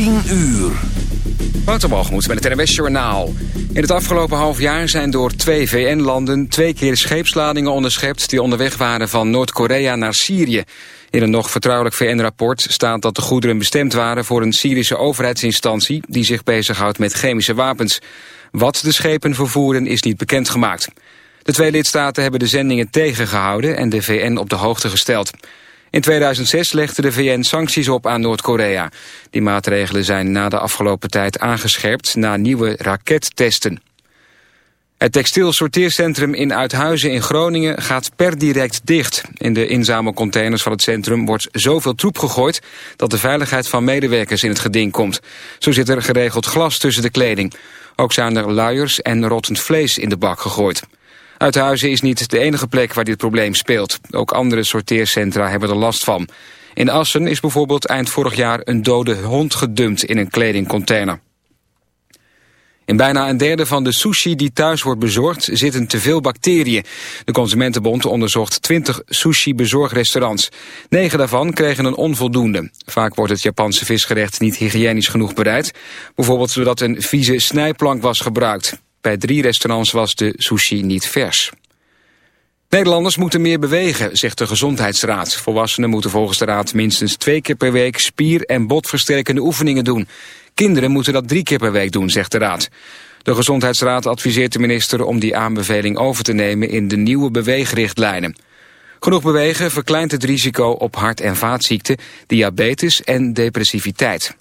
10 uur. Waterbalgemoed met het NWS Journaal. In het afgelopen half jaar zijn door twee VN-landen... twee keer scheepsladingen onderschept... die onderweg waren van Noord-Korea naar Syrië. In een nog vertrouwelijk VN-rapport staat dat de goederen bestemd waren... voor een Syrische overheidsinstantie... die zich bezighoudt met chemische wapens. Wat de schepen vervoeren is niet bekendgemaakt. De twee lidstaten hebben de zendingen tegengehouden... en de VN op de hoogte gesteld. In 2006 legde de VN sancties op aan Noord-Korea. Die maatregelen zijn na de afgelopen tijd aangescherpt na nieuwe rakettesten. Het textiel sorteercentrum in Uithuizen in Groningen gaat per direct dicht. In de inzamelcontainers van het centrum wordt zoveel troep gegooid... dat de veiligheid van medewerkers in het geding komt. Zo zit er geregeld glas tussen de kleding. Ook zijn er luiers en rottend vlees in de bak gegooid. Uithuizen is niet de enige plek waar dit probleem speelt. Ook andere sorteercentra hebben er last van. In Assen is bijvoorbeeld eind vorig jaar een dode hond gedumpt in een kledingcontainer. In bijna een derde van de sushi die thuis wordt bezorgd zitten te veel bacteriën. De Consumentenbond onderzocht 20 sushi-bezorgrestaurants. Negen daarvan kregen een onvoldoende. Vaak wordt het Japanse visgerecht niet hygiënisch genoeg bereid. Bijvoorbeeld doordat een vieze snijplank was gebruikt. Bij drie restaurants was de sushi niet vers. Nederlanders moeten meer bewegen, zegt de Gezondheidsraad. Volwassenen moeten volgens de raad minstens twee keer per week spier- en botversterkende oefeningen doen. Kinderen moeten dat drie keer per week doen, zegt de raad. De Gezondheidsraad adviseert de minister om die aanbeveling over te nemen in de nieuwe beweegrichtlijnen. Genoeg bewegen verkleint het risico op hart- en vaatziekten, diabetes en depressiviteit.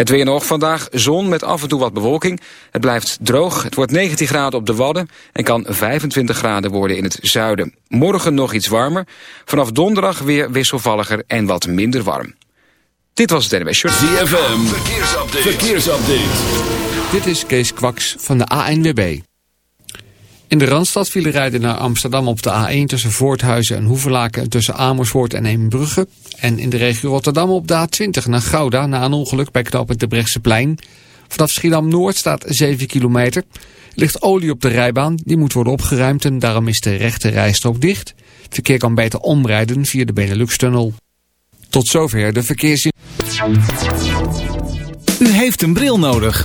Het weer nog vandaag zon met af en toe wat bewolking. Het blijft droog. Het wordt 19 graden op de Wadden en kan 25 graden worden in het zuiden. Morgen nog iets warmer. Vanaf donderdag weer wisselvalliger en wat minder warm. Dit was het NWS Short. ZFM, verkeersupdate. verkeersupdate. Dit is Kees Kwaks van de ANWB. In de Randstad vielen rijden naar Amsterdam op de A1 tussen Voorthuizen en Hoevelaken... en tussen Amersfoort en Eembrugge. En in de regio Rotterdam op de A20 naar Gouda na een ongeluk bij knooppunt de Plein. Vanaf Schiedam-Noord staat 7 kilometer. Er ligt olie op de rijbaan, die moet worden opgeruimd en daarom is de rechte rijstrook dicht. Het verkeer kan beter omrijden via de Benelux-tunnel. Tot zover de verkeers... U heeft een bril nodig.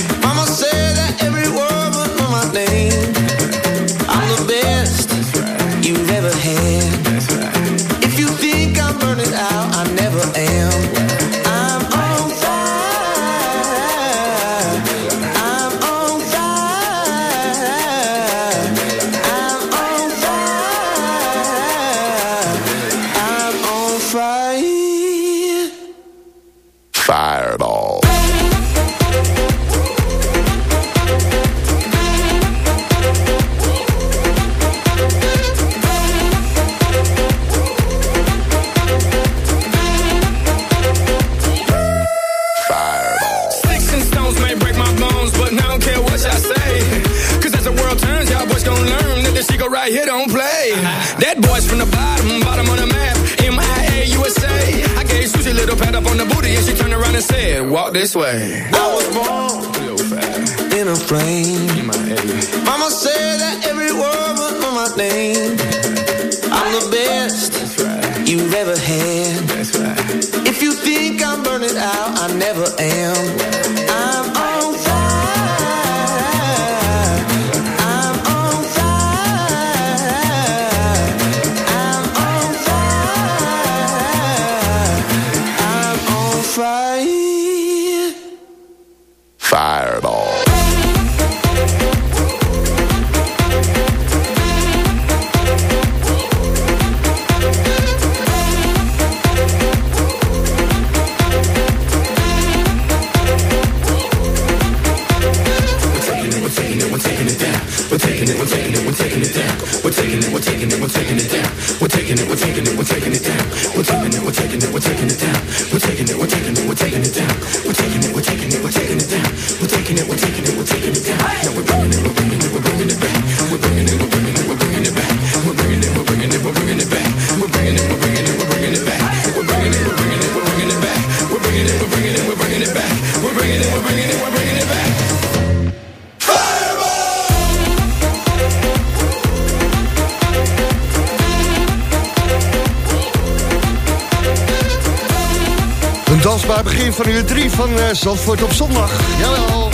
Dansbaar begin van uur 3 van uh, Zandvoort op zondag. Jawel.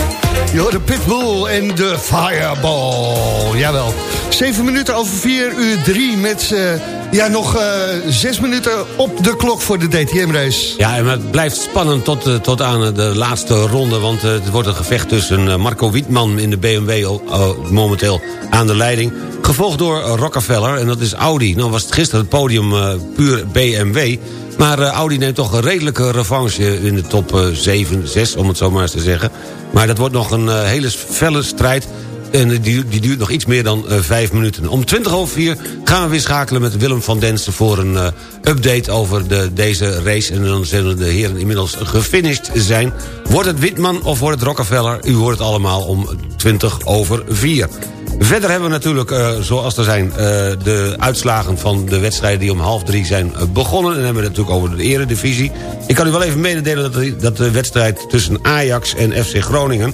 Je de Pitbull en de Fireball. Jawel. 7 minuten over 4 uur 3 met uh, ja, nog uh, 6 minuten op de klok voor de DTM-race. Ja, en het blijft spannend tot, uh, tot aan de laatste ronde... want uh, het wordt een gevecht tussen Marco Wietman in de BMW momenteel aan de leiding... gevolgd door Rockefeller, en dat is Audi. Nou was het gisteren het podium puur BMW... Maar Audi neemt toch een redelijke revanche in de top uh, 7, 6, om het zo maar eens te zeggen. Maar dat wordt nog een hele felle strijd. En die, die, duurt nog iets meer dan vijf minuten. Om 20 over 4 gaan we weer schakelen met Willem van Densen... voor een update over de, deze race. En dan zullen de heren inmiddels gefinished zijn. Wordt het Witman of wordt het Rockefeller? U hoort het allemaal om 20 over 4. Verder hebben we natuurlijk, zoals er zijn, de uitslagen van de wedstrijden die om half drie zijn begonnen. En dan hebben we het natuurlijk over de eredivisie. Ik kan u wel even mededelen dat dat de wedstrijd tussen Ajax en FC Groningen...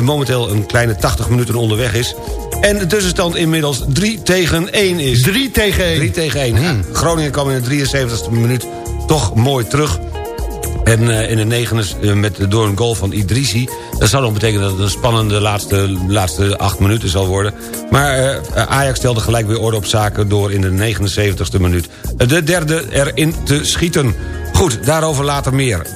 momenteel een kleine 80 minuten onderweg is. En de tussenstand inmiddels 3 tegen 1 is. 3 tegen 1? 3 tegen 1. Hmm. Groningen kwam in de 73e minuut toch mooi terug. En uh, in de negende uh, met, door een goal van Idrisi. Dat zou dan betekenen dat het een spannende laatste, laatste acht minuten zal worden. Maar uh, Ajax stelde gelijk weer orde op zaken door in de 79ste minuut de derde erin te schieten. Goed, daarover later meer.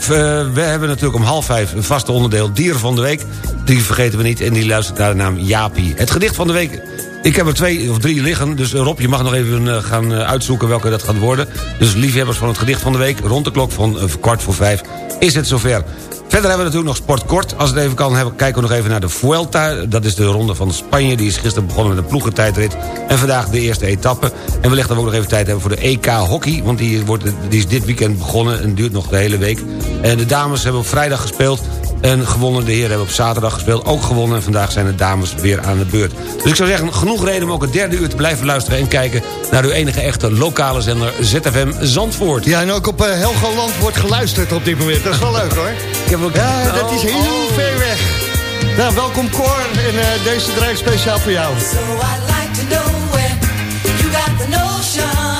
we hebben natuurlijk om half vijf een vaste onderdeel Dier van de Week. Die vergeten we niet en die luistert naar de naam Jaapie. Het gedicht van de week ik heb er twee of drie liggen, dus Rob, je mag nog even uh, gaan uh, uitzoeken welke dat gaat worden. Dus liefhebbers van het gedicht van de week, rond de klok van kwart voor vijf, is het zover. Verder hebben we natuurlijk nog sport kort. Als het even kan, hebben, kijken we nog even naar de Vuelta. Dat is de ronde van Spanje. Die is gisteren begonnen met een ploegentijdrit. En vandaag de eerste etappe. En wellicht dat we ook nog even tijd hebben voor de EK Hockey. Want die, wordt, die is dit weekend begonnen en duurt nog de hele week. En de dames hebben op vrijdag gespeeld. En gewonnen, de heren hebben op zaterdag gespeeld, ook gewonnen. En vandaag zijn de dames weer aan de beurt. Dus ik zou zeggen, genoeg reden om ook het derde uur te blijven luisteren... en kijken naar uw enige echte lokale zender ZFM Zandvoort. Ja, en ook op uh, Helgoland wordt geluisterd op dit moment. Dat is wel leuk, hoor. Ik heb ook... Ja, dat is heel oh. ver weg. Nou, welkom Cor. En uh, deze draai speciaal voor jou. So I'd like to know where you got the notion.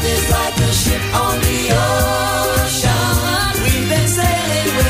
Love is like a ship on the ocean. We've been sailing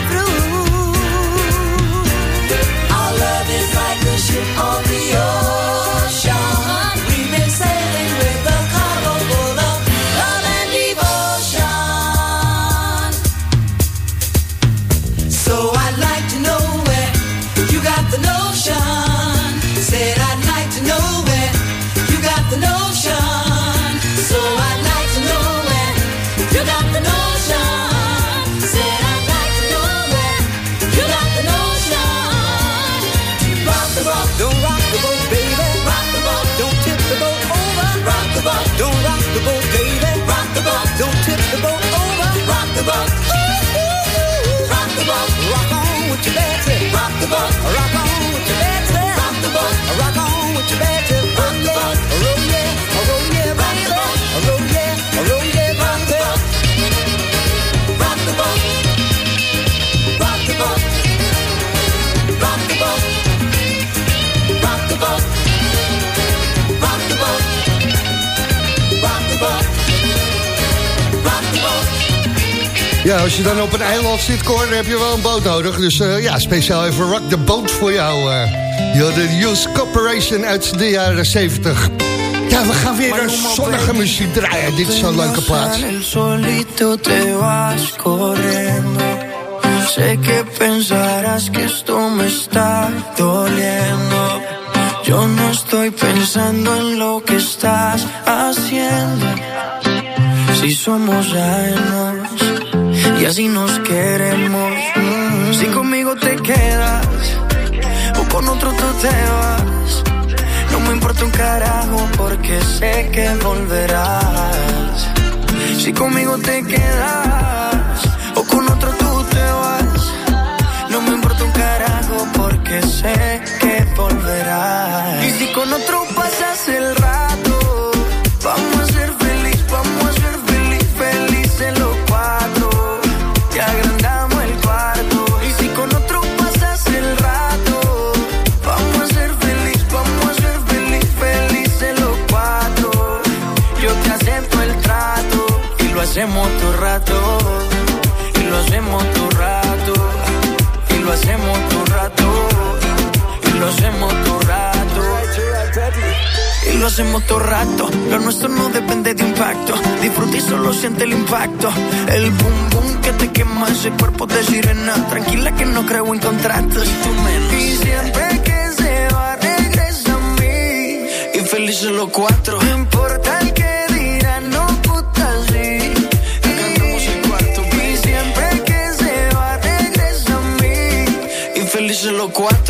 boat, rock on with your Betsy. Rock the boat, rock on with your Betsy. Rock Ja, als je dan op een eiland zit, Cor, dan heb je wel een boot nodig. Dus eh, ja, speciaal even Rock the Boat voor jou. eh. Je had de Youth Corporation uit de jaren 70. Ja, we gaan weer een zonnige muziek draaien. Dit is zo'n leuke plaats. Sé que pensarás que esto me está doliendo. Yo no estoy pensando en lo que estás haciendo. Si somos ajenos y así nos queremos. Si conmigo te quedas o con otro tú te vas. No me importa un carajo porque sé que volverás. Si conmigo te quedas o con otro tú te vas. No me importa un carajo porque sé que volverás. Y si con otro pasas el rato, vamos hacemos todo rato. Y lo hacemos todo rato. Y lo hacemos todo rato. Y lo hacemos todo rato. Y lo hacemos todo rato. Lo nuestro no depende de impacto. Disfruta y solo siente el impacto. El boom boom que te quema ese cuerpo de sirena. Tranquila que no creo en contratos. Y tú menos. Y siempre que se va, regresa a mí. Y felices los cuatro. No importa el que los cuatro.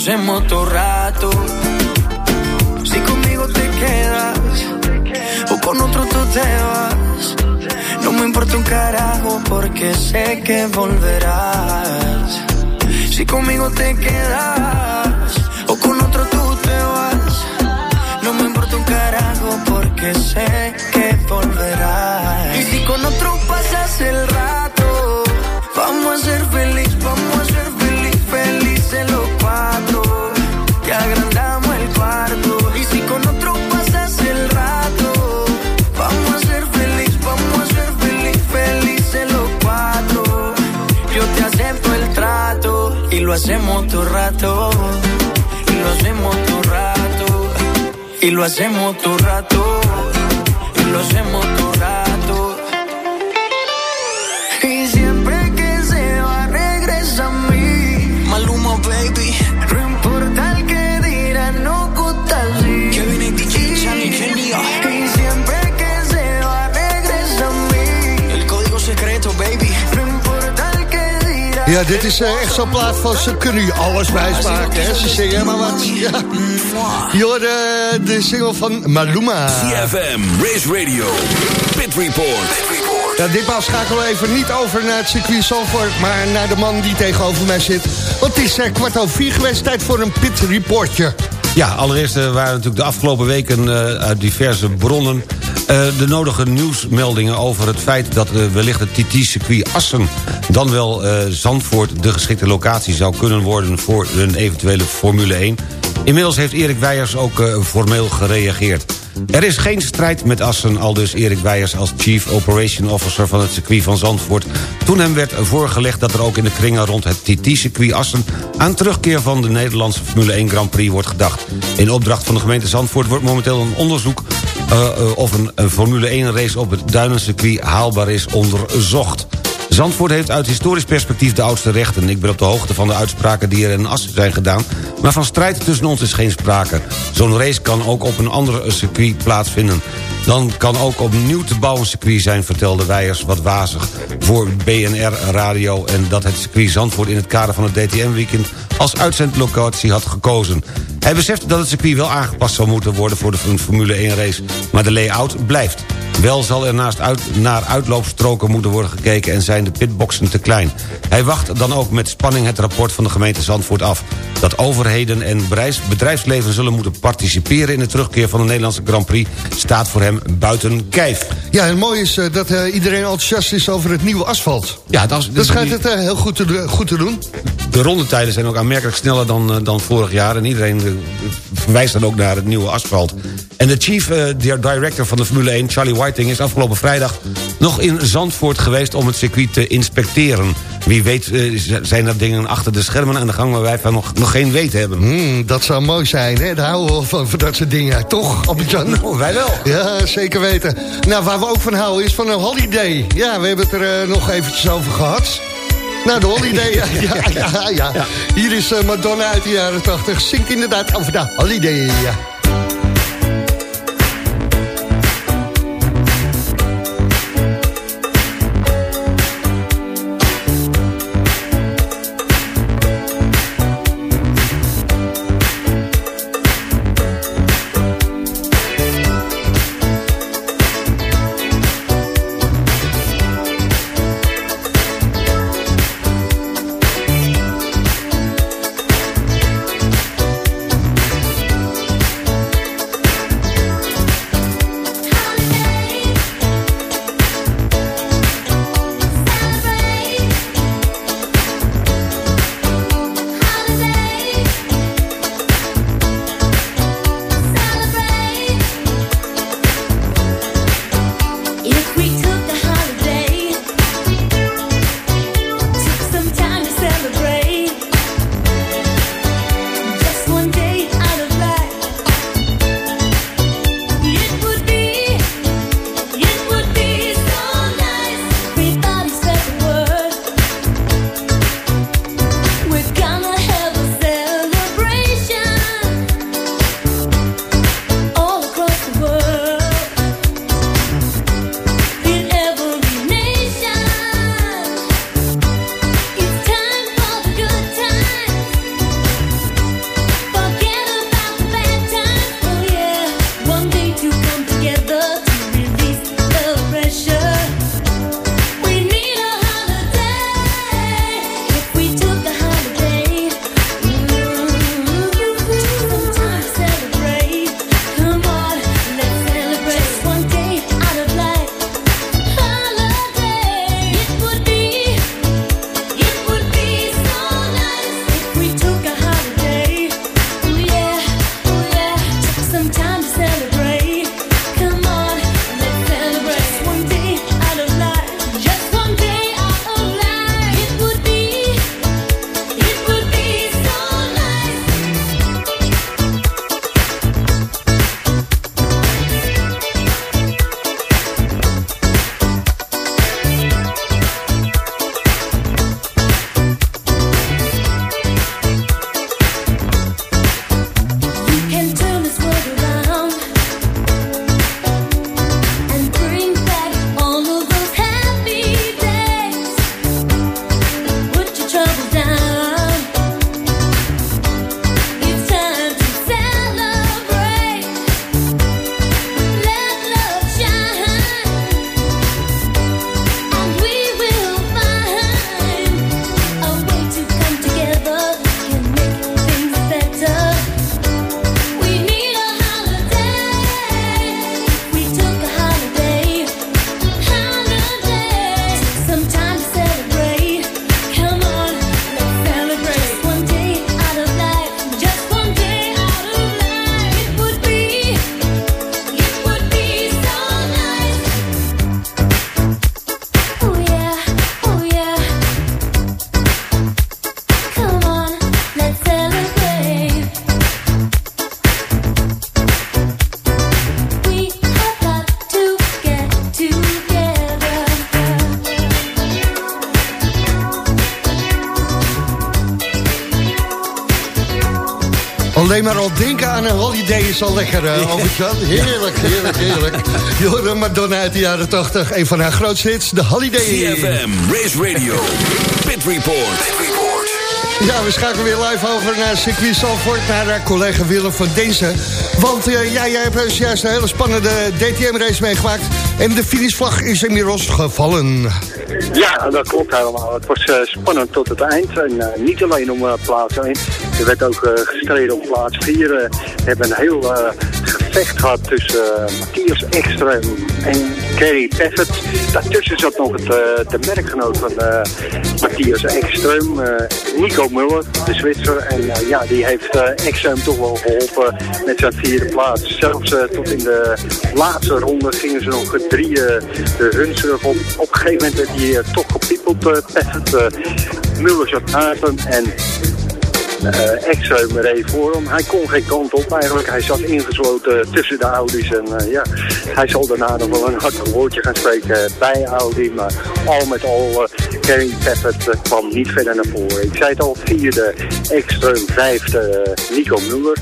Hacemos todo rato. Si conmigo te quedas con otro tú te vas. No me importa un carajo porque sé que volverás. Si conmigo te quedas o con otro tú te vas. No me importa un carajo porque sé que volverás. Y si con otro pasas el rato, vamos a ser feliz, vamos a ser felices los cuatro. Agrandamos el cuarto. Y si con otro pasas el rato, vamos a ser feliz, vamos a ser feliz, felices los cuatro. Yo te acepto el trato y lo hacemos todo rato. Y lo hacemos todo rato. Y lo hacemos todo rato. Y lo hacemos todo rato. Ja, dit is eh, echt zo'n plaat van ze kunnen je alles wijsmaken. Hè? Ze zingen maar wat. Ja. Je hoorde de single van Maluma. CFM, Race Radio, Pit Report. Ja, ditmaal schakelen we even niet over naar het circuit Zandvoort... maar naar de man die tegenover mij zit. Want het is eh, kwart over vier geweest, tijd voor een pit reportje. Ja, allereerst eh, waren natuurlijk de afgelopen weken eh, uit diverse bronnen... eh, de nodige nieuwsmeldingen over het feit dat eh, wellicht het TT-circuit Assen... dan wel eh, Zandvoort de geschikte locatie zou kunnen worden... voor een eventuele Formule 1. Inmiddels heeft Erik Weijers ook formeel gereageerd. Er is geen strijd met Assen, aldus Erik Weijers als Chief Operation Officer van het circuit van Zandvoort... toen hem werd voorgelegd dat er ook in de kringen rond het TT-circuit Assen... aan terugkeer van de Nederlandse Formule 1 Grand Prix wordt gedacht. In opdracht van de gemeente Zandvoort wordt momenteel een onderzoek... eh, eh, of een, Formule 1 race op het Duinencircuit haalbaar is onderzocht. Zandvoort heeft uit historisch perspectief de oudste rechten. Ik ben op de hoogte van de uitspraken die er in Assen zijn gedaan... maar van strijd tussen ons is geen sprake. Zo'n race kan ook op een ander circuit plaatsvinden. Dan kan ook opnieuw te bouwen circuit zijn, vertelde Weijers wat wazig... voor BNR Radio en dat het circuit Zandvoort in het kader van het DTM-weekend... als uitzendlocatie had gekozen. Hij beseft dat het circuit wel aangepast zou moeten worden voor de Formule 1-race... maar de layout blijft. Wel zal er naast uit, naar uitloopstroken moeten worden gekeken... en zijn de pitboxen te klein. Hij wacht dan ook met spanning het rapport van de gemeente Zandvoort af. Dat overheden en bedrijfs- bedrijfsleven zullen moeten participeren... in de terugkeer van de Nederlandse Grand Prix... staat voor hem buiten kijf. Ja, en mooi is eh, dat eh, iedereen enthousiast is over het nieuwe asfalt. Ja, dat, is, Dat schijnt het eh, heel goed te, goed te doen. De rondetijden zijn ook aanmerkelijk sneller dan, eh, dan vorig jaar... en iedereen eh, verwijst dan ook naar het nieuwe asfalt. En de chief eh, di- director van de Formule 1, Charlie Whiting... is afgelopen vrijdag nog in Zandvoort geweest om het circuit te inspecteren. Wie weet zijn er dingen achter de schermen aan de gang... waar wij van nog, nog geen weet hebben. Hmm, dat zou mooi zijn, hè? Daar houden we van, van dat soort dingen. Toch, Albert-Jan? Nou, wij wel. Ja, zeker weten. Nou, waar we ook van houden is van een holiday. Ja, we hebben het er nog eventjes over gehad. Nou, de holiday, ja, ja, ja. Hier is eh, Madonna uit de jaren 80. Zingt inderdaad over de holiday, ja. Alleen maar al denken aan een holiday is al lekker, uh, Albert-Jan. Heerlijk, heerlijk, heerlijk. Hoorde Madonna uit de jaren 80. Een van haar grootste hits, de Holiday. CFM, Race Radio, Pit Report. Ja, we schakelen weer live over naar circuit Zalvoort, naar uh, collega Willem van Dezen. Want uh, ja, jij hebt dus juist een hele spannende DTM-race meegemaakt. En de finishvlag is inmiddels gevallen. Ja, dat klopt helemaal. Het was uh, spannend tot het eind. En niet alleen om plaats 1. Er werd ook gestreden op plaats 4. we hebben een heel gevecht gehad tussen Matthias Ekström en Kerry Paffett. Daartussen zat nog het, de merkgenoot van Matthias Ekström, Nico Muller, de Zwitser. En ja, die heeft Exum toch wel geholpen met zijn vierde plaats. Zelfs tot in de laatste ronde gingen ze nog drieën de runs op. Op een gegeven moment werd hij toch gepiepeld, Paffett. Muller zat naast en uh, reed voor hem. Hij kon geen kant op eigenlijk. Hij zat ingesloten tussen de Audi's. En uh, ja, hij zal daarna nog wel een hard woordje gaan spreken bij Audi. Maar al met al, Kerry Paffett kwam niet verder naar voren. Ik zei het al, vierde Exum, vijfde Nico Muller.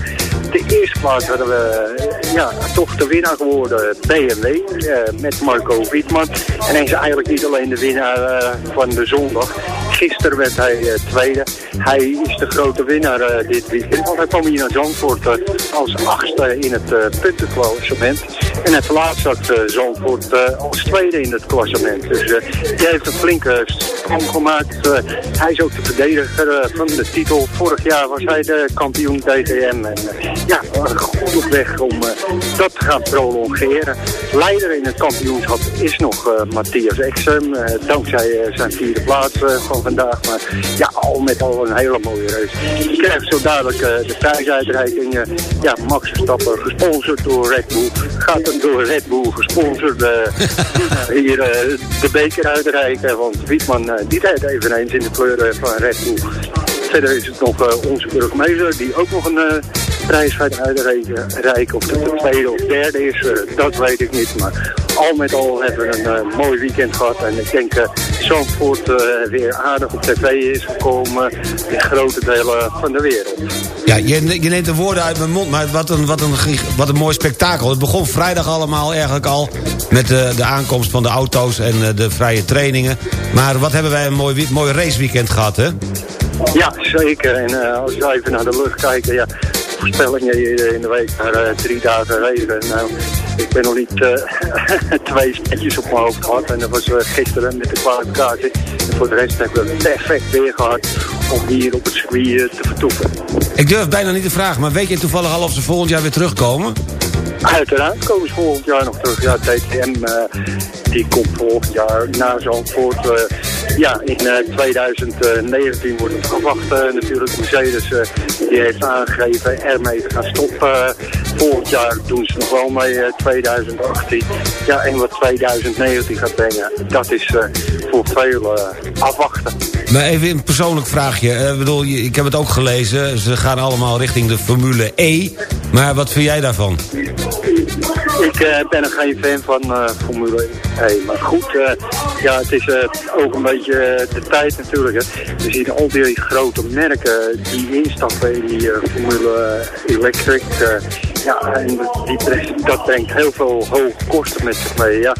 De eerste plaats hadden we ja, toch de winnaar geworden, BMW, met Marco Wietman. En hij is eigenlijk niet alleen de winnaar van de zondag. Gisteren werd hij tweede. Hij is de grote winnaar uh, dit weekend. Want hij kwam hier naar Zandvoort uh, als achtste in het uh, puntenklassement. En hij verlaat zat Zandvoort als tweede in het klassement. Dus die heeft een flinke sprong gemaakt. hij is ook de verdediger van de titel. Vorig jaar was hij de kampioen DTM. En ja, goed op weg om dat te gaan prolongeren. Leider in het kampioenschap is nog Matthias Exum. dankzij zijn vierde plaats van vandaag. Maar ja, al met al een hele mooie race. Je krijgt zo dadelijk uh, de prijsuitreiking. Uh, ja, Max Verstappen, gesponsord door Red Bull. Gaat hem door Red Bull gesponsord uh, hier de beker uitreiken. Want Wietman die rijdt eveneens in de kleuren van Red Bull. Verder is het nog onze burgemeester die ook nog een prijs gaat uitreiken. Of de tweede of derde is, dat weet ik niet. Maar al met al hebben we een mooi weekend gehad. En ik denk uh, Zandvoort uh, weer aardig op tv is gekomen in grote delen van de wereld. Ja, je, je neemt de woorden uit mijn mond, maar wat een, wat, een, wat een mooi spektakel. Het begon vrijdag allemaal eigenlijk al met de, de aankomst van de auto's en de vrije trainingen. Maar wat hebben wij een mooi, mooi raceweekend gehad, hè? Ja, zeker. En uh, als we even naar de lucht kijken, ja, voorspellingen in de week naar uh, drie dagen regen. Nou, ik ben nog niet uh, twee spetjes op mijn hoofd gehad. En dat was gisteren met de kwalificatie. En voor de rest hebben we perfect weer gehad om hier op het circuit te vertoeven. Ik durf bijna niet te vragen, maar weet je toevallig al of ze volgend jaar weer terugkomen? Uiteraard komen ze volgend jaar nog terug. Ja, TTM uh, die komt volgend jaar na Zandvoort. Uh, ja, in uh, 2019 wordt het verwacht natuurlijk. Mercedes die heeft aangegeven ermee te gaan stoppen. Volgend jaar doen ze nog wel mee 2018. Ja, en wat 2019 gaat brengen, dat is voor velen afwachten. Maar even een persoonlijk vraagje. Ik bedoel, ik heb het ook gelezen. Ze gaan allemaal richting de Formule E. Maar wat vind jij daarvan? Ik uh, ben er geen fan van uh, Formule 1. Maar goed, uh, ja, het is ook een beetje de tijd natuurlijk. Hè. We zien al die grote merken die instappen in die Formule Electric. Ja, en die, dat brengt heel veel hoge kosten met zich mee. Ja,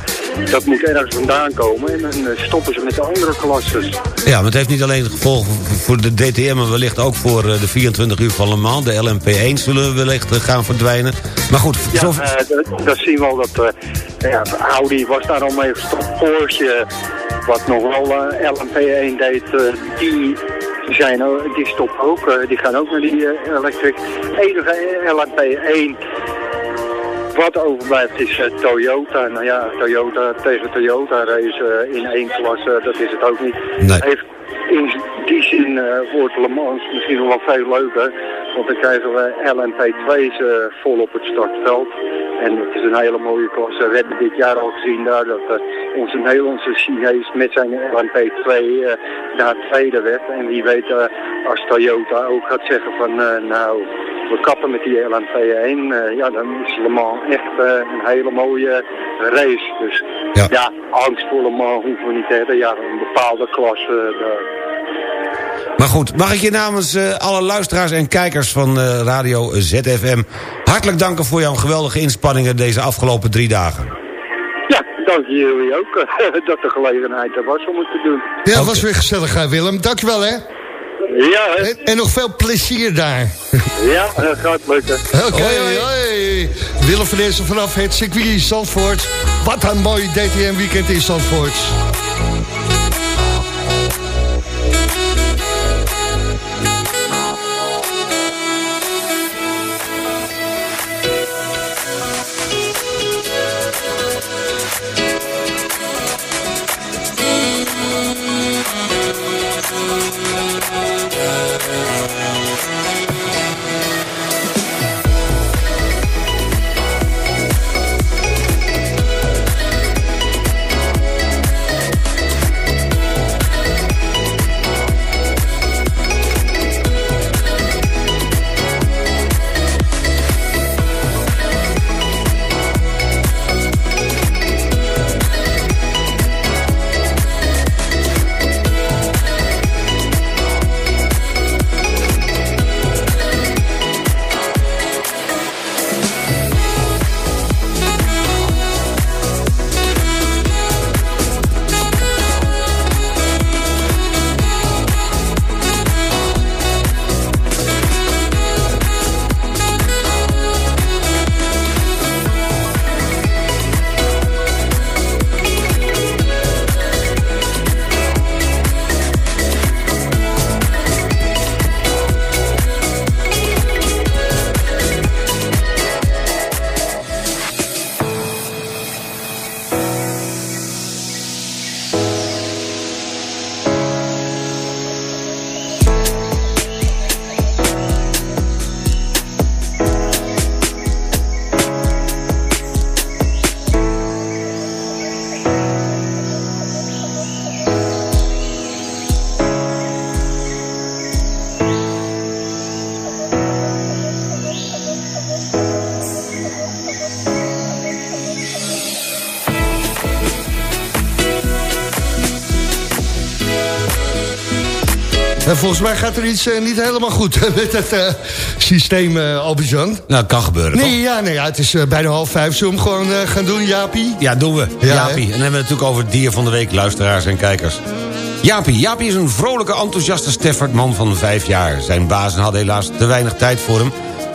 dat moet ergens vandaan komen en dan stoppen ze met de andere klasses. Ja, maar het heeft niet alleen gevolgen voor de DTM, maar wellicht ook voor de 24 uur van Le Mans. De LMP1 zullen wellicht gaan verdwijnen. Maar goed, ja, zo... dat, dat zien we al dat uh, ja, Audi was daar al mee gestopt. Porsche, wat nog wel uh, LMP1 deed, die, zijn, die stoppen ook. die gaan ook naar die electric. Enige LMP1 wat overblijft is uh, Toyota. Nou ja, Toyota tegen Toyota race uh, in één klasse, dat is het ook niet. Nee. Heeft, in die zin uh, wordt Le Mans misschien nog wel veel leuker. Want dan krijgen we LMP2's vol op het startveld. En het is een hele mooie klasse. We hebben dit jaar al gezien daar dat uh, onze Nederlandse Chinees met zijn LMP2 uh, daar tweede werd. En wie weet als Toyota ook gaat zeggen van nou we kappen met die LMP1. ja dan is Le Mans echt een hele mooie race. Dus ja. ja, angst voor Le Mans hoeven we niet te hebben. Ja, een bepaalde klasse Maar goed, mag ik je namens eh, alle luisteraars en kijkers van eh, Radio ZFM... hartelijk danken voor jouw geweldige inspanningen deze afgelopen drie dagen. Ja, dank jullie ook eh, dat de gelegenheid er was om het te doen. Ja, was weer gezellig, Willem. Dankjewel, hè. Ja, hè? En, en nog veel plezier daar. ja, dat gaat lukken. Oké, hoi. Willem van vanaf het circuit Zandvoort. Wat een mooi DTM-weekend in Zandvoort. Volgens mij gaat er iets eh, niet helemaal goed met het eh, systeem, uh, Albert-Jan. Nou, dat kan gebeuren, Nee, ja, nee, ja, het is eh, bijna half vijf. Zullen we hem gewoon eh, gaan doen, Jaapie? Ja, doen we. Ja, Jaapie. En dan hebben we het natuurlijk over het dier van de week, luisteraars en kijkers. Jaapie. Jaapie is een vrolijke, enthousiaste Stafford-man van vijf jaar. Zijn bazen hadden helaas te weinig tijd voor hem.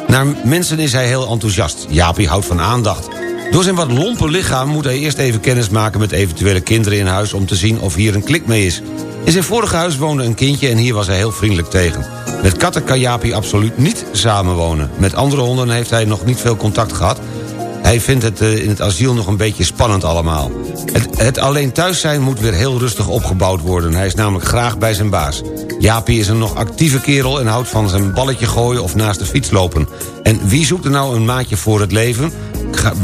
Naar mensen is hij heel enthousiast. Jaapie houdt van aandacht. Door zijn wat lompe lichaam moet hij eerst even kennis maken... met eventuele kinderen in huis om te zien of hier een klik mee is. In zijn vorige huis woonde een kindje en hier was hij heel vriendelijk tegen. Met katten kan Jaapie absoluut niet samenwonen. Met andere honden heeft hij nog niet veel contact gehad... Hij vindt het eh, in het asiel nog een beetje spannend allemaal. Het, het alleen thuis zijn moet weer heel rustig opgebouwd worden. Hij is namelijk graag bij zijn baas. Jaapie is een nog actieve kerel en houdt van zijn balletje gooien of naast de fiets lopen. En wie zoekt er nou een maatje voor het leven?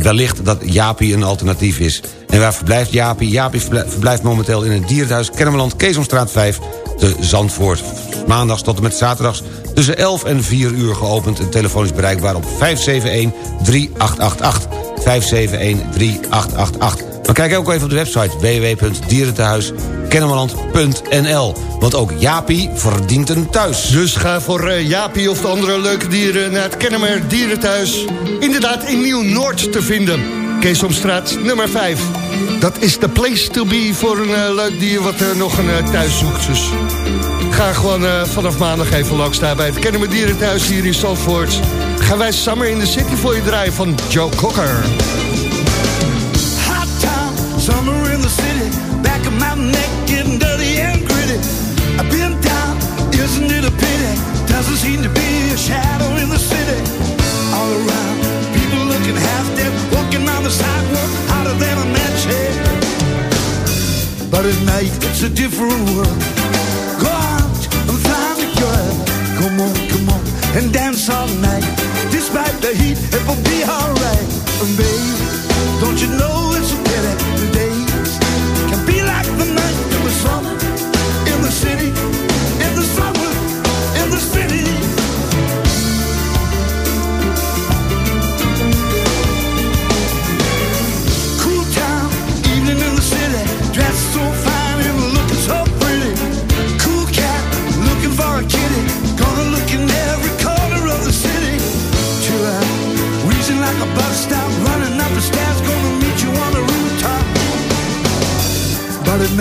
Wellicht dat Jaapie een alternatief is. En waar verblijft Jaapie? Jaapie verblij- verblijft momenteel in het dierenthuis Kennemerland, Keesomstraat 5 te Zandvoort. Maandags tot en met zaterdags tussen 11 en 4 uur geopend... en telefonisch bereikbaar op 571-3888. 571-3888. Maar kijk ook even op de website www.dierentehuiskennemerland.nl. Want ook Jaapie verdient een thuis. Dus ga voor Jaapie of de andere leuke dieren naar het Kennemer Dierenthuis. Inderdaad in Nieuw-Noord te vinden. Keesomstraat nummer 5. Dat is de place to be voor een eh, leuk dier wat eh, nog een thuis zoekt. Dus ga gewoon vanaf maandag even langs daar bij het Kennemer Dierenthuis hier in Zandvoort. Gaan wij Summer in the City voor je draaien van Joe Cocker. Summer in the city. Back of my neck getting dirty and gritty. I've been down, isn't it a pity? Doesn't seem to be a shadow in the city. All around, people looking half dead, walking on the sidewalk, hotter than a match head. But at night, it's a different world. Go out and find a girl. Come on, come on, and dance all night. Despite the heat, it will be alright. And baby, don't you know it's a pity the days can be like the night in the summer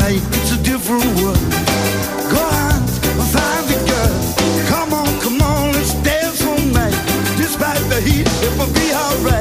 it's a different world. Go find girl. Come on, come on, let's dance all night. Despite the heat, it will be alright.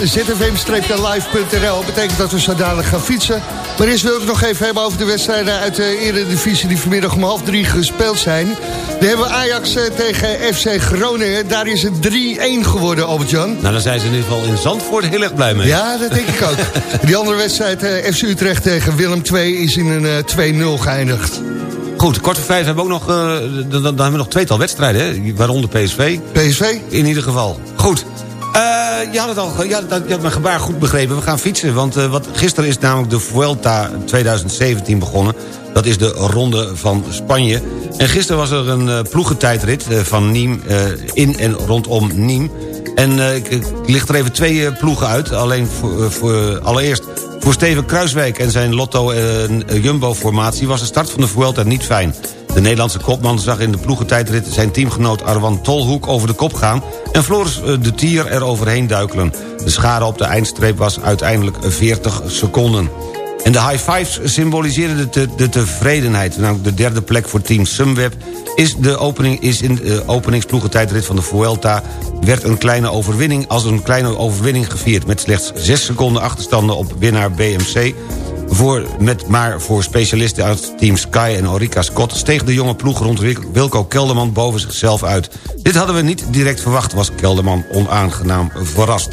www.zfm-live.nl betekent dat we zo dadelijk gaan fietsen. Maar eerst wil ik nog even hebben over de wedstrijden uit de Eredivisie... die vanmiddag om half drie gespeeld zijn. We hebben Ajax eh, tegen FC Groningen. Daar is het 3-1 geworden, Albert-Jan. Nou, dan zijn ze in ieder geval in Zandvoort heel erg blij mee. Ja, dat denk ik ook. Die andere wedstrijd, eh, FC Utrecht tegen Willem II... is in een eh, 2-0 geëindigd. Goed, kwart voor vijf hebben we ook nog, eh, dan, dan hebben we nog tweetal wedstrijden, hè? waaronder PSV. PSV? In ieder geval. Goed. Eh, je had het al, je mijn gebaar goed begrepen. We gaan fietsen, want eh, wat, gisteren is namelijk de Vuelta 2017 begonnen. Dat is de ronde van Spanje. En gisteren was er een uh, ploegentijdrit eh, van eh, in en rondom Nîmes. En eh, ik, ik licht er even twee eh, ploegen uit. Alleen voor, eh, voor, allereerst voor Steven Kruiswijk en zijn Lotto Jumbo-formatie... was de start van de Vuelta niet fijn. De Nederlandse kopman zag in de ploegentijdrit zijn teamgenoot Arwan Tolhoek over de kop gaan... en Floris eh, de Tier er overheen duikelen. De schade op de eindstreep was uiteindelijk 40 seconden. En de high fives symboliseerden de, de tevredenheid. Namelijk de derde plek voor team Sunweb is, de opening, is in de openingsploegentijdrit van de Vuelta... werd een kleine overwinning als een kleine overwinning gevierd... met slechts 6 seconden achterstanden op winnaar BMC... Voor, met, maar voor specialisten uit Team Sky en Orica Scott... steeg de jonge ploeg rond Wil- Wilco Kelderman boven zichzelf uit. Dit hadden we niet direct verwacht, was Kelderman onaangenaam verrast.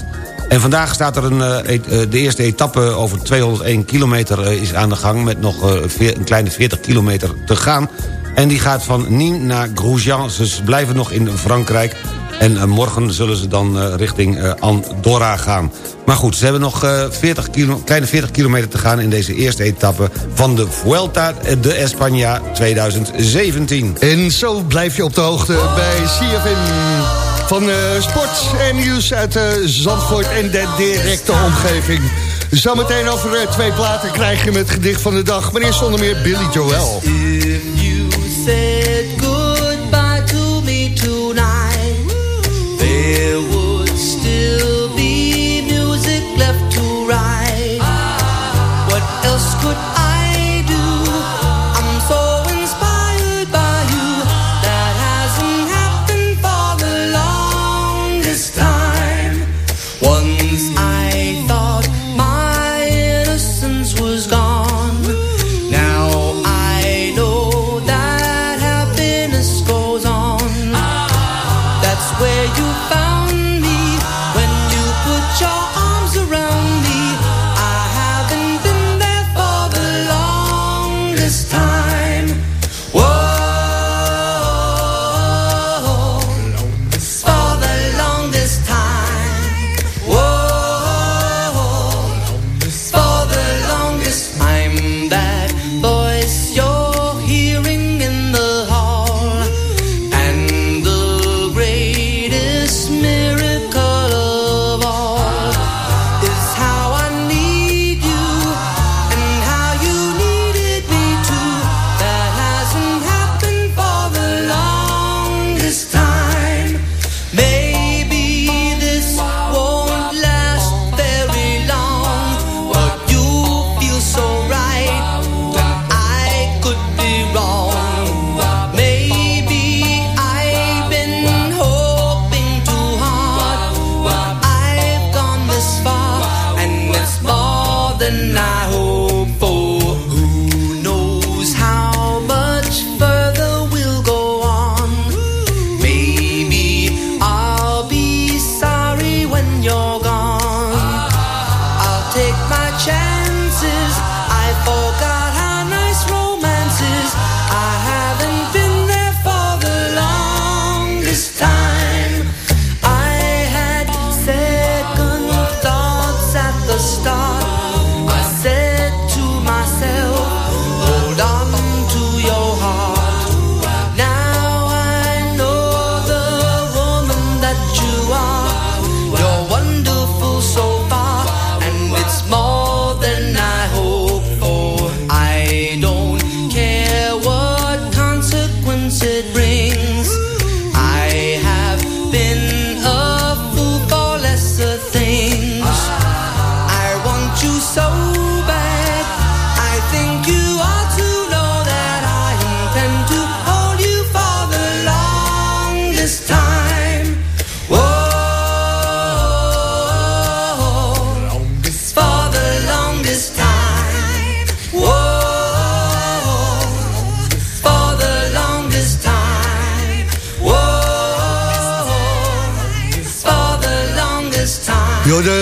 En vandaag staat er een, eh, eh, de eerste etappe over 201 kilometer eh, is aan de gang... met nog een kleine 40 kilometer te gaan. En die gaat van Nîmes naar Grosjean. Ze blijven nog in Frankrijk. En eh, morgen zullen ze dan eh, richting eh, Andorra gaan. Maar goed, ze hebben nog eh, 40 kilo, kleine 40 kilometer te gaan... in deze eerste etappe van de Vuelta de España 2017. En zo blijf je op de hoogte bij CFM van eh, sport en nieuws uit eh, Zandvoort en de directe omgeving. Zometeen over twee platen krijg je met gedicht van de dag. Eerst zonder meer Billy Joel.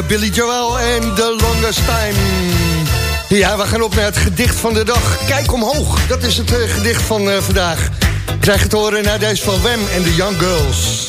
Billy Joel en The Longest Time. Ja, we gaan op naar het gedicht van de dag. Kijk omhoog, dat is het eh, gedicht van eh, vandaag. Krijg het horen naar deze van Wem en de Young Girls.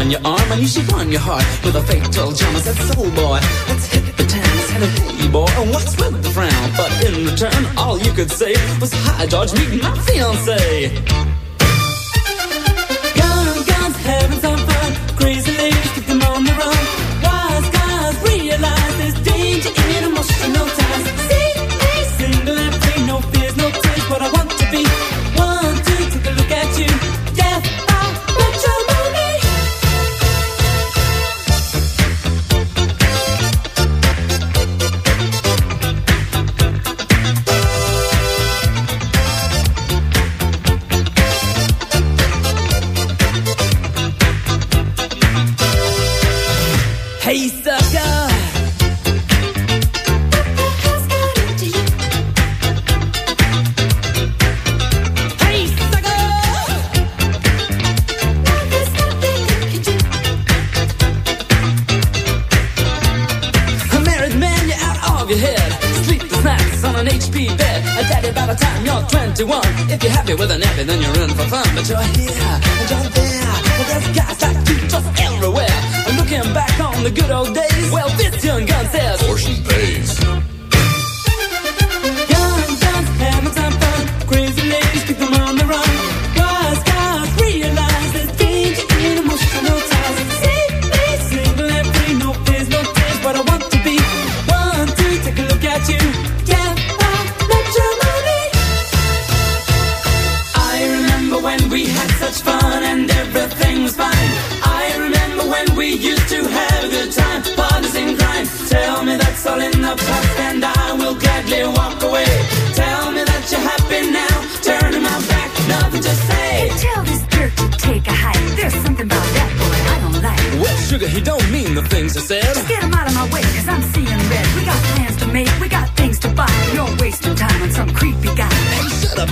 Upon your arm, and you should won your heart with a fatal charm. I said, soul boy, let's hit the town. I said, hey boy, what's with the frown? But in return, all you could say was, hi George, meet my fiance.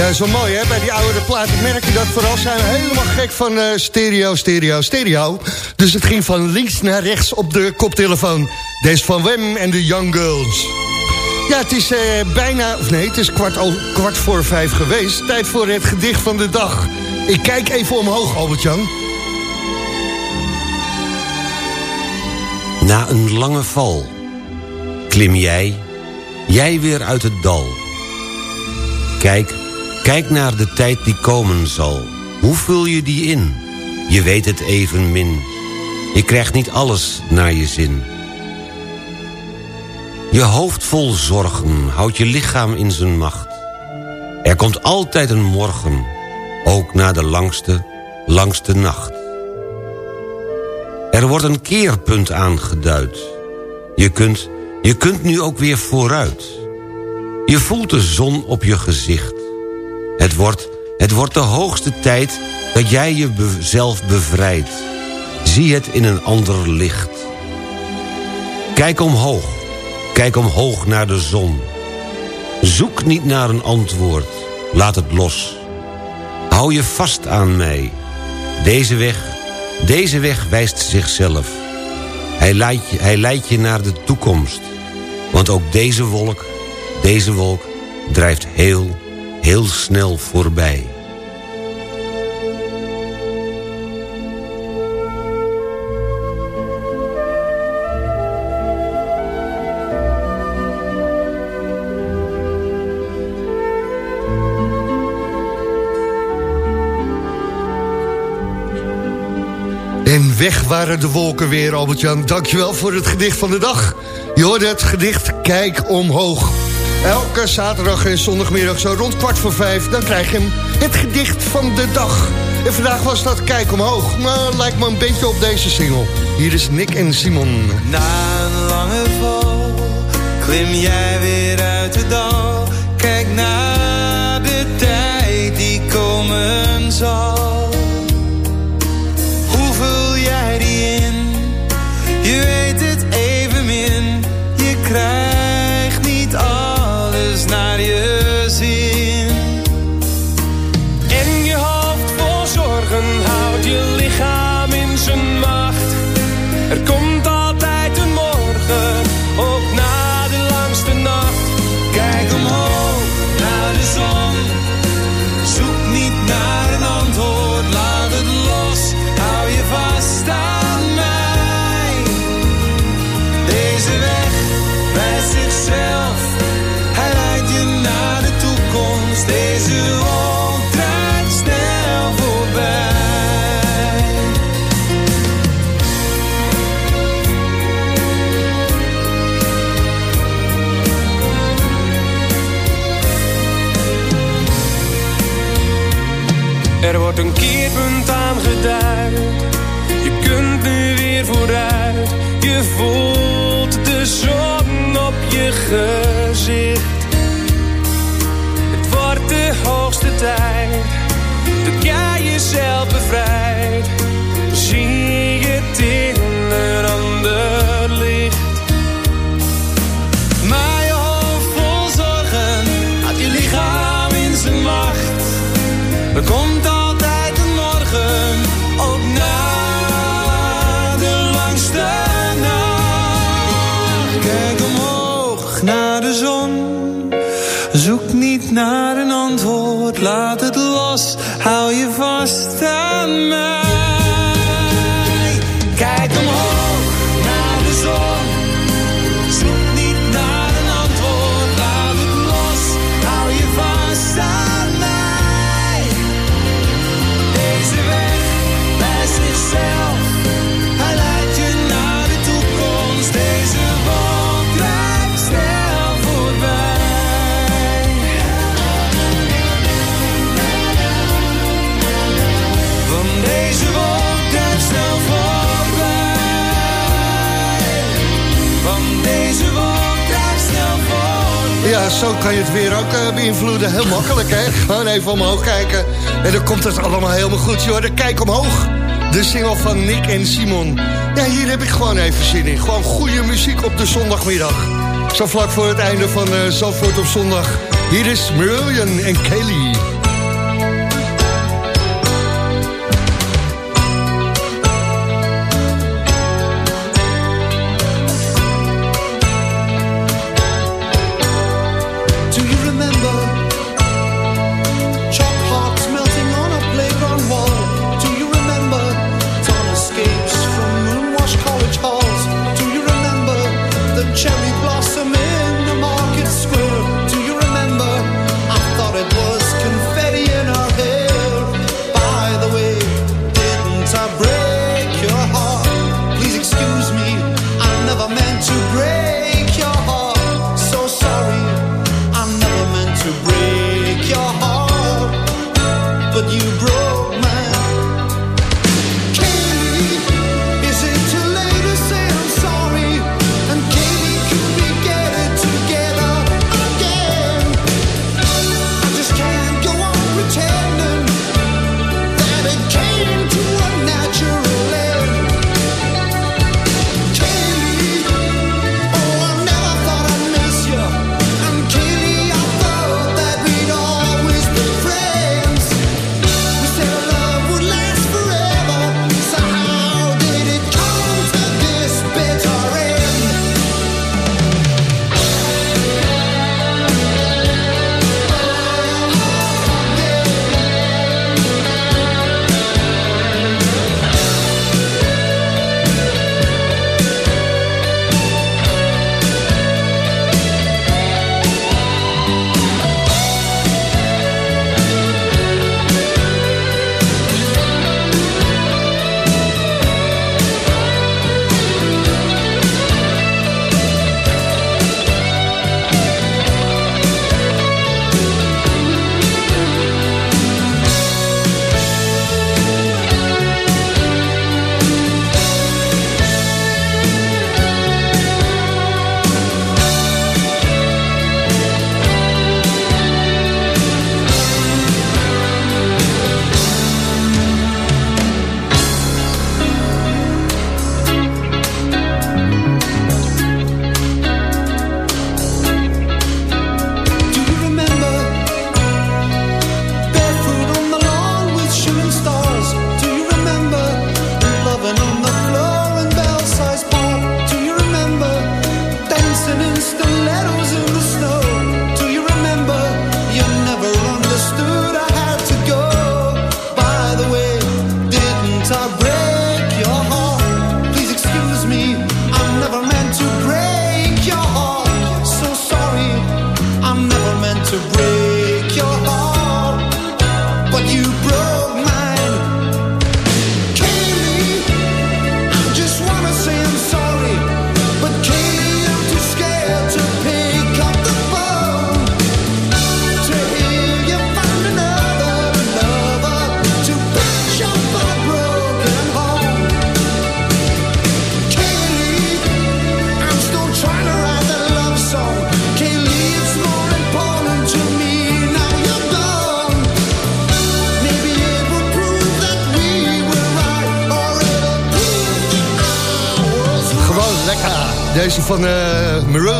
Ja, wel mooi hè, bij die oude platen merk je dat vooral zijn we helemaal gek van eh, stereo, stereo, stereo. Dus het ging van links naar rechts op de koptelefoon. Deze van Wem en de Young Girls. Ja, het is eh, bijna, of nee, het is kwart, o- kwart voor vijf geweest. Tijd voor het gedicht van de dag. Ik kijk even omhoog, Albert-Jan. Na een lange val klim jij, jij weer uit het dal. Kijk, kijk naar de tijd die komen zal. Hoe vul je die in? Je weet het even min. Je krijgt niet alles naar je zin. Je hoofd vol zorgen houdt je lichaam in zijn macht. Er komt altijd een morgen, ook na de langste, langste nacht. Er wordt een keerpunt aangeduid. Je kunt, je kunt nu ook weer vooruit. Je voelt de zon op je gezicht. Het wordt, het wordt de hoogste tijd dat jij jezelf bevrijdt. Zie het in een ander licht. Kijk omhoog. Kijk omhoog naar de zon. Zoek niet naar een antwoord. Laat het los. Hou je vast aan mij. Deze weg, deze weg wijst zichzelf. Hij leidt, je, hij leidt je naar de toekomst. Want ook deze wolk, deze wolk drijft heel, heel snel voorbij. En weg waren de wolken weer, Albert-Jan. Dankjewel voor het gedicht van de dag. Je hoorde het gedicht Kijk Omhoog. Elke zaterdag en zondagmiddag zo rond kwart voor vijf... dan krijg je hem het gedicht van de dag. En vandaag was dat Kijk Omhoog. Maar lijkt me een beetje op deze single. Hier is Nick en Simon. Na een lange val klim jij weer uit de dal. Kijk naar de tijd die komen zal. Er wordt een keerpunt aangeduid. Zo kan je het weer ook eh, beïnvloeden. Heel makkelijk, hè? Gewoon even omhoog kijken. En dan komt het allemaal helemaal goed. Joh, dan kijk omhoog. De single van Nick en Simon. Ja, hier heb ik gewoon even zin in. Gewoon goede muziek op de zondagmiddag. Zo vlak voor het einde van eh Zandvoort op zondag. Hier is Marillion en Kelly.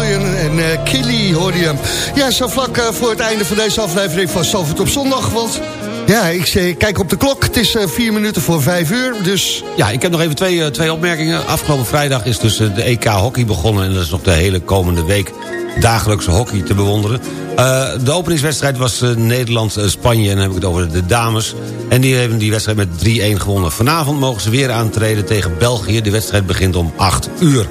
En eh Killy hoorde je hem. Ja, zo vlak eh, voor het einde van deze aflevering van Salford op zondag. Want ja, ik zeg, kijk op de klok. Het is eh, vier minuten voor vijf uur, dus... Ja, ik heb nog even twee, twee opmerkingen. Afgelopen vrijdag is dus de EK hockey begonnen... en dat is nog de hele komende week dagelijkse hockey te bewonderen. De openingswedstrijd was Nederland-Spanje... en dan heb ik het over de dames. En die hebben die wedstrijd met 3-1 gewonnen. Vanavond mogen ze weer aantreden tegen België. De wedstrijd begint om 8 uur.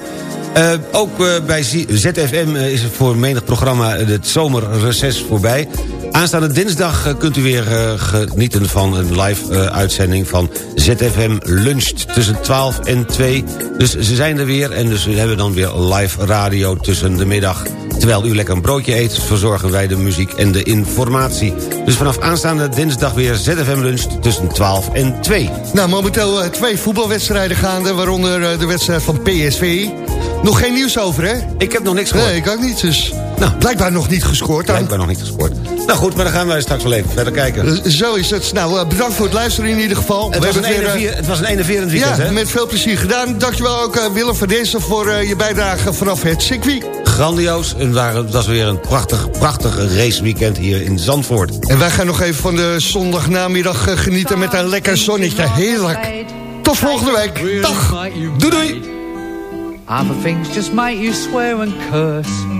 Eh, ook eh, bij ZFM eh, is er voor menig programma het zomerreces voorbij. Aanstaande dinsdag kunt u weer genieten van een live uitzending van ZFM Luncht tussen 12 en 2. Dus ze zijn er weer en dus we hebben dan weer live radio tussen de middag. Terwijl u lekker een broodje eet, verzorgen wij de muziek en de informatie. Dus vanaf aanstaande dinsdag weer ZFM Luncht tussen 12 en 2. Nou, momenteel eh, twee voetbalwedstrijden gaande, waaronder eh, de wedstrijd van PSV. Nog geen nieuws over, hè? Ik heb nog niks gehoord. Nee, ik ook niet, dus... Nou, blijkbaar nog niet gescoord dan. Blijkbaar nog niet gescoord. Nou goed, maar dan gaan wij straks wel even verder kijken. Eh, Zo is het. Nou, eh, bedankt voor het luisteren in ieder geval. Het was, een weer, eh, enervier- het was een enerverend weekend, ja, hè? met veel plezier gedaan. Dankjewel ook eh, Willem van Dessen voor eh, je bijdrage vanaf het circuit. Grandioos. En waren- het was weer een prachtig, prachtig raceweekend hier in Zandvoort. En wij gaan nog even van de zondagnamiddag eh, genieten met een lekker zonnetje. Heerlijk. Tot volgende week. Dag. Doei doei. Other things just make you swear and curse.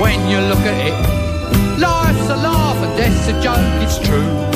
when you look at it. Life's a laugh and death's a joke, it's true.